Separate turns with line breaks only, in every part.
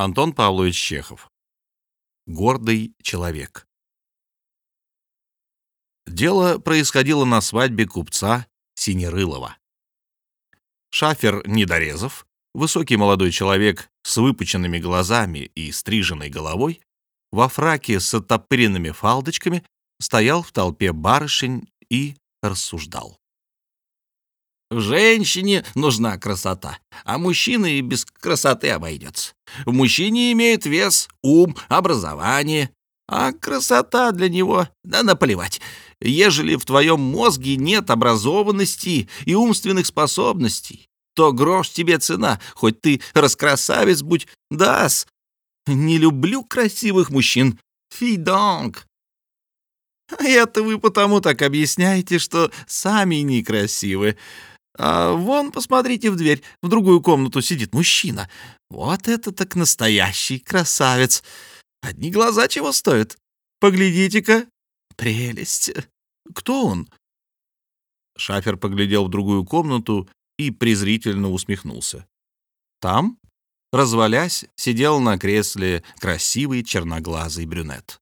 Антон Павлович Чехов. Гордый человек. Дело происходило на свадьбе купца Синерылова. Шафер Недорезов, высокий молодой человек с выпученными глазами и стриженной головой, во фраке с оттопыренными фалдочками, стоял в толпе барышень и рассуждал.
Женщине нужна красота, а мужчина и без красоты обойдется. В мужчине имеет вес ум, образование, а красота для него, да наплевать. Ежели в твоем мозге нет образованности и умственных способностей, то грош тебе цена, хоть ты раскрасавец будь, дас. Не люблю красивых мужчин. Фидонг. Это вы потому так объясняете, что сами некрасивы. А вон, посмотрите в дверь, в другую комнату сидит мужчина. Вот это так настоящий красавец. Одни глаза чего стоят? Поглядите-ка. Прелесть. Кто он? Шафер поглядел в другую комнату и презрительно усмехнулся. Там, развалясь, сидел на кресле красивый черноглазый брюнет.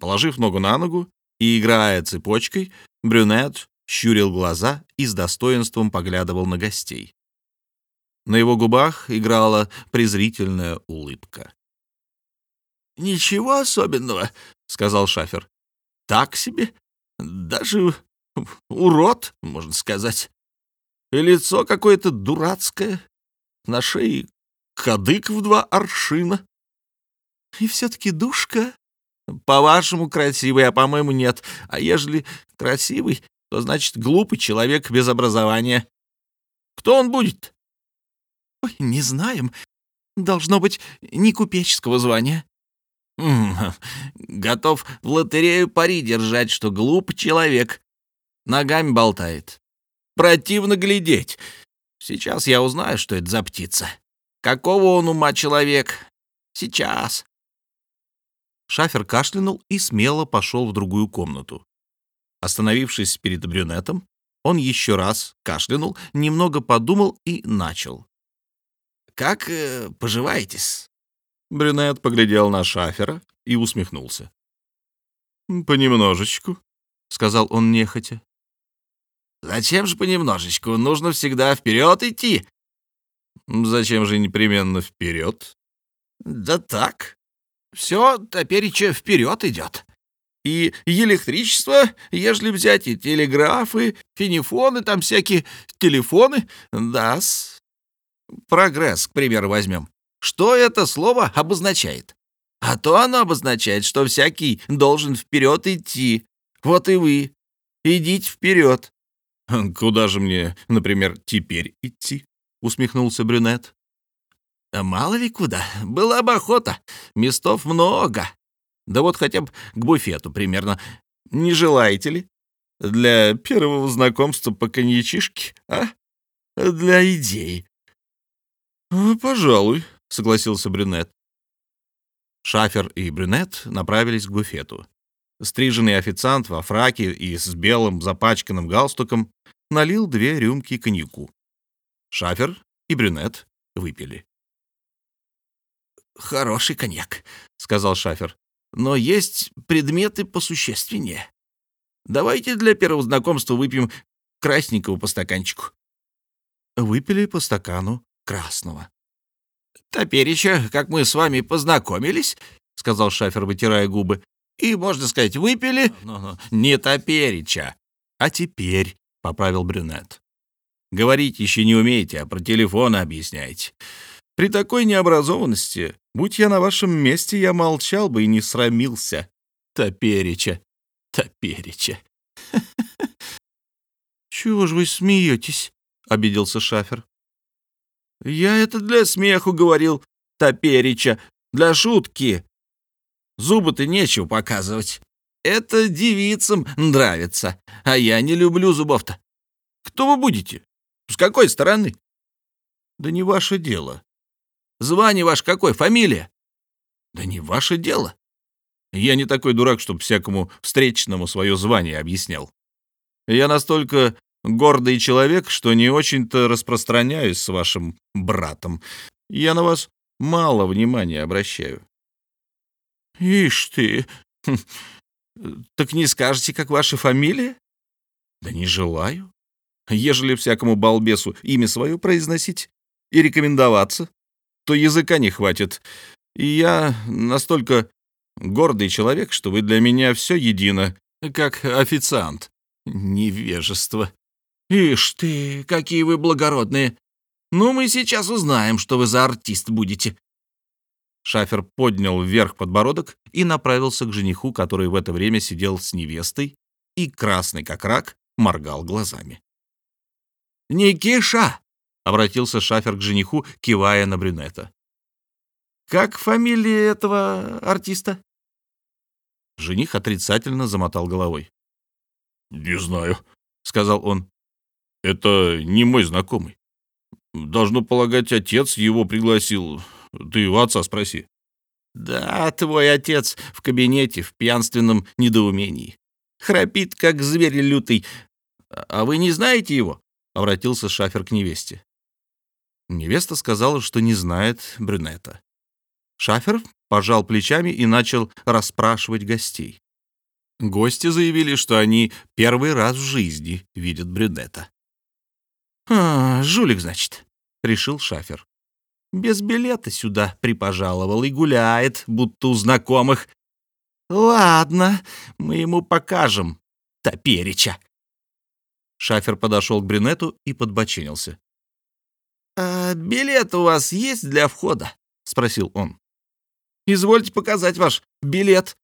Положив ногу на ногу и играя цепочкой, брюнет щурил глаза и с достоинством поглядывал на гостей. На его губах играла презрительная улыбка. «Ничего особенного», — сказал Шафер. «Так себе. Даже урод, можно сказать. И лицо какое-то дурацкое. На шее кадык в два аршина. И все-таки душка. По-вашему, красивый, а по-моему, нет. А ежели красивый, то значит глупый человек без образования. Кто он будет? Ой, не знаем. Должно быть, не купеческого звания. Готов в лотерею пари держать, что глуп человек. Ногами болтает. Противно глядеть. Сейчас я узнаю, что это за птица. Какого он ума человек? Сейчас. Шафер кашлянул и смело пошел в другую комнату. Остановившись перед брюнетом, он еще раз кашлянул, немного подумал и начал. «Как э, поживаетесь?» Брюнет поглядел на Шафера и усмехнулся.
«Понемножечку», — сказал он нехотя.
«Зачем же понемножечку? Нужно всегда вперед идти».
«Зачем же непременно вперед?»
«Да так. Все топереча вперед идет и электричество, ежели взять, и телеграфы, финифоны, там всякие телефоны. Да-с. Прогресс, к примеру, возьмем. Что это слово обозначает? А то оно обозначает, что всякий должен вперед идти. Вот и вы. Идите вперед.
Куда же мне, например, теперь идти? Усмехнулся брюнет.
Мало ли куда. Была бы охота. Местов много. Да вот хотя бы к буфету примерно. Не желаете ли? Для первого знакомства по коньячишке, а? Для идей.
«Пожалуй», — согласился брюнет. Шафер и брюнет направились к буфету. Стриженный официант во фраке и с белым запачканным галстуком налил две рюмки коньяку. Шафер и брюнет выпили.
«Хороший коньяк», — сказал Шафер но есть предметы посущественнее. Давайте для первого знакомства выпьем красненького по стаканчику».
Выпили по стакану красного.
«Топереча, как мы с вами познакомились», — сказал Шафер, вытирая губы, «и, можно сказать, выпили, но не топереча, а теперь», — поправил брюнет. «Говорить еще не умеете, а про телефоны объясняете. При такой необразованности, будь я на вашем месте, я молчал бы и не срамился. Топереча, топереча.
«Чего же вы смеетесь?» — обиделся Шафер.
«Я это для смеху говорил, топереча, для шутки. Зубы-то нечего показывать. Это девицам нравится, а я не люблю зубов-то. Кто вы будете? С какой стороны?»
«Да не ваше дело»,
Звание ваше какое? Фамилия?»
«Да не ваше дело. Я не такой дурак, чтобы всякому встречному свое звание объяснял. Я настолько гордый человек, что не очень-то распространяюсь с вашим братом. Я на вас мало внимания обращаю.
Ишь ты! Хм. Так не скажете, как ваша фамилия?
Да не желаю. Ежели всякому балбесу имя свое произносить и рекомендоваться, то языка не хватит. И я настолько гордый человек, что вы для меня все едино, как официант. Невежество.
Ишь ты, какие вы благородные. Ну, мы сейчас узнаем, что вы за артист будете.
Шафер поднял вверх подбородок и направился к жениху, который в это время сидел с невестой и, красный как рак, моргал глазами.
«Никиша!»
— обратился Шафер к жениху, кивая на брюнета.
«Как фамилия этого артиста?»
Жених отрицательно замотал головой.
«Не знаю», — сказал он. «Это не мой знакомый. Должно полагать, отец его пригласил. Ты у отца спроси».
«Да, твой отец в кабинете в пьянственном недоумении. Храпит, как зверь лютый. А вы не знаете его?» — обратился Шафер к невесте.
Невеста сказала, что не знает брюнета. Шафер пожал плечами и начал расспрашивать гостей. Гости заявили, что они первый раз в жизни видят брюнета.
«А, жулик, значит», — решил Шафер. «Без билета сюда припожаловал и гуляет, будто у знакомых. Ладно, мы ему покажем топереча».
Шафер подошел к брюнету и подбоченился.
«А билет у вас есть для входа?» — спросил он. «Извольте показать ваш билет».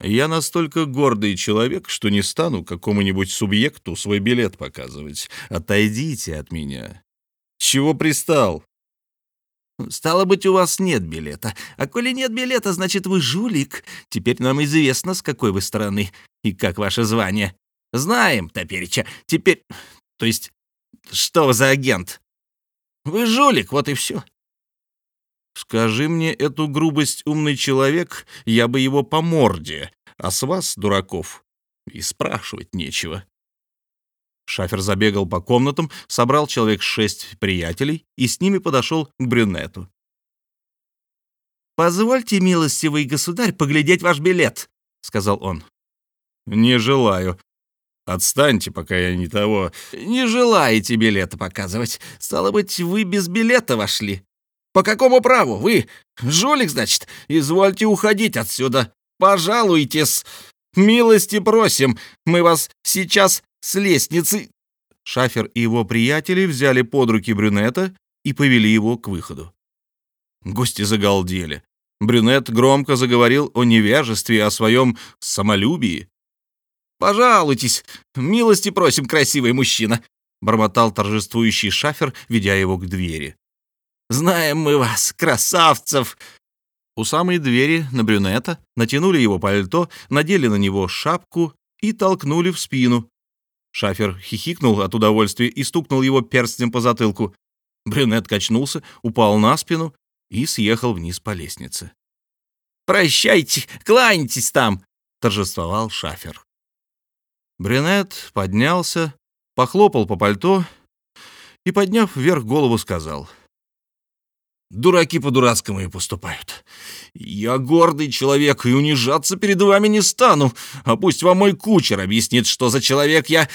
Я настолько гордый человек, что не стану какому-нибудь субъекту свой билет показывать. Отойдите от меня. Чего пристал?
Стало быть, у вас нет билета. А коли нет билета, значит, вы жулик. Теперь нам известно, с какой вы стороны и как ваше звание. Знаем, Топерича. Теперь... То есть, что вы за агент? Вы жулик, вот и все.
Скажи мне эту грубость, умный человек, я бы его по морде, а с вас, дураков, и спрашивать нечего. Шафер забегал по комнатам, собрал человек шесть приятелей и с ними подошел к брюнету.
«Позвольте, милостивый государь, поглядеть ваш билет», — сказал он.
«Не желаю. Отстаньте, пока я не того...»
«Не желаете билета показывать. Стало быть, вы без билета вошли. По какому праву? Вы жулик, значит? Извольте уходить отсюда. Пожалуйтесь. Милости просим. Мы вас сейчас с лестницы...»
Шафер и его приятели взяли под руки брюнета и повели его к выходу. Гости загалдели. Брюнет громко заговорил о невежестве, о своем самолюбии.
«Пожалуйтесь, милости просим, красивый мужчина», — бормотал торжествующий шафер, ведя его к двери. Знаем мы вас, красавцев!»
У самой двери на брюнета натянули его пальто, надели на него шапку и толкнули в спину. Шафер хихикнул от удовольствия и стукнул его перстнем по затылку. Брюнет качнулся, упал на спину и съехал вниз по лестнице.
«Прощайте, кланяйтесь там!» — торжествовал Шафер.
Брюнет поднялся, похлопал по пальто и, подняв вверх голову, сказал —
Дураки по-дурацкому и поступают. Я гордый человек и унижаться перед вами не стану. А пусть вам мой кучер объяснит, что за человек я.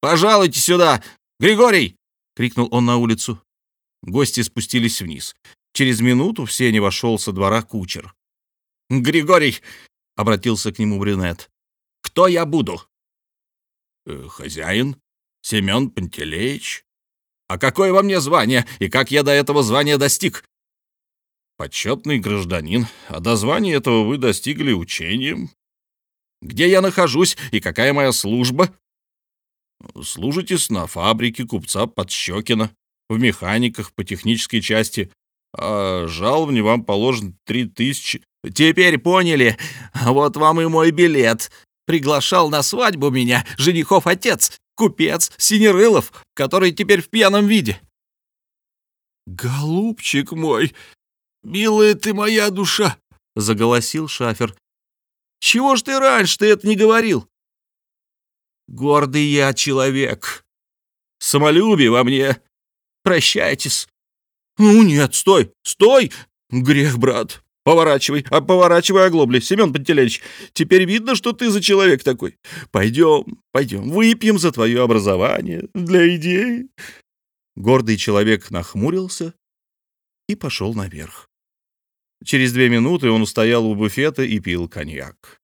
Пожалуйте сюда! Григорий!» — крикнул он на улицу.
Гости спустились вниз. Через минуту в сене вошел со двора кучер.
«Григорий!» — обратился к нему брюнет. «Кто я буду?»
«Э, «Хозяин Семен Пантелеич»,
а какое во мне звание, и как я до этого звания достиг?
Почетный гражданин, а до звания этого вы достигли учением.
Где я нахожусь и какая моя служба?
Служите на фабрике купца Подщекина, в механиках по технической части, а жалование вам положено три тысячи.
Теперь поняли, вот вам и мой билет. Приглашал на свадьбу меня женихов отец купец Синерылов, который теперь в пьяном виде.
«Голубчик мой, милая ты моя душа!» — заголосил Шафер.
«Чего ж ты раньше ты это не говорил?» «Гордый я человек. Самолюбие во мне. Прощайтесь».
Ну нет, стой, стой! Грех, брат. Поворачивай, а поворачивай оглобли, Семен Пантелеич. Теперь видно, что ты за человек такой. Пойдем, пойдем, выпьем за твое образование, для идеи. Гордый человек нахмурился и пошел наверх. Через две минуты он стоял у буфета и пил коньяк.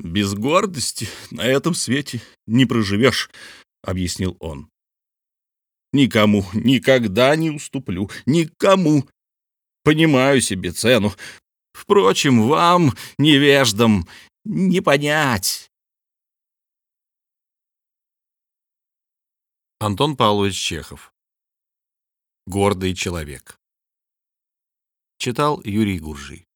«Без гордости на этом свете не проживешь», — объяснил он. «Никому никогда не уступлю, никому. Понимаю себе цену. Впрочем, вам, невеждам, не понять».
Антон Павлович Чехов. Гордый человек. Читал Юрий Гуржий.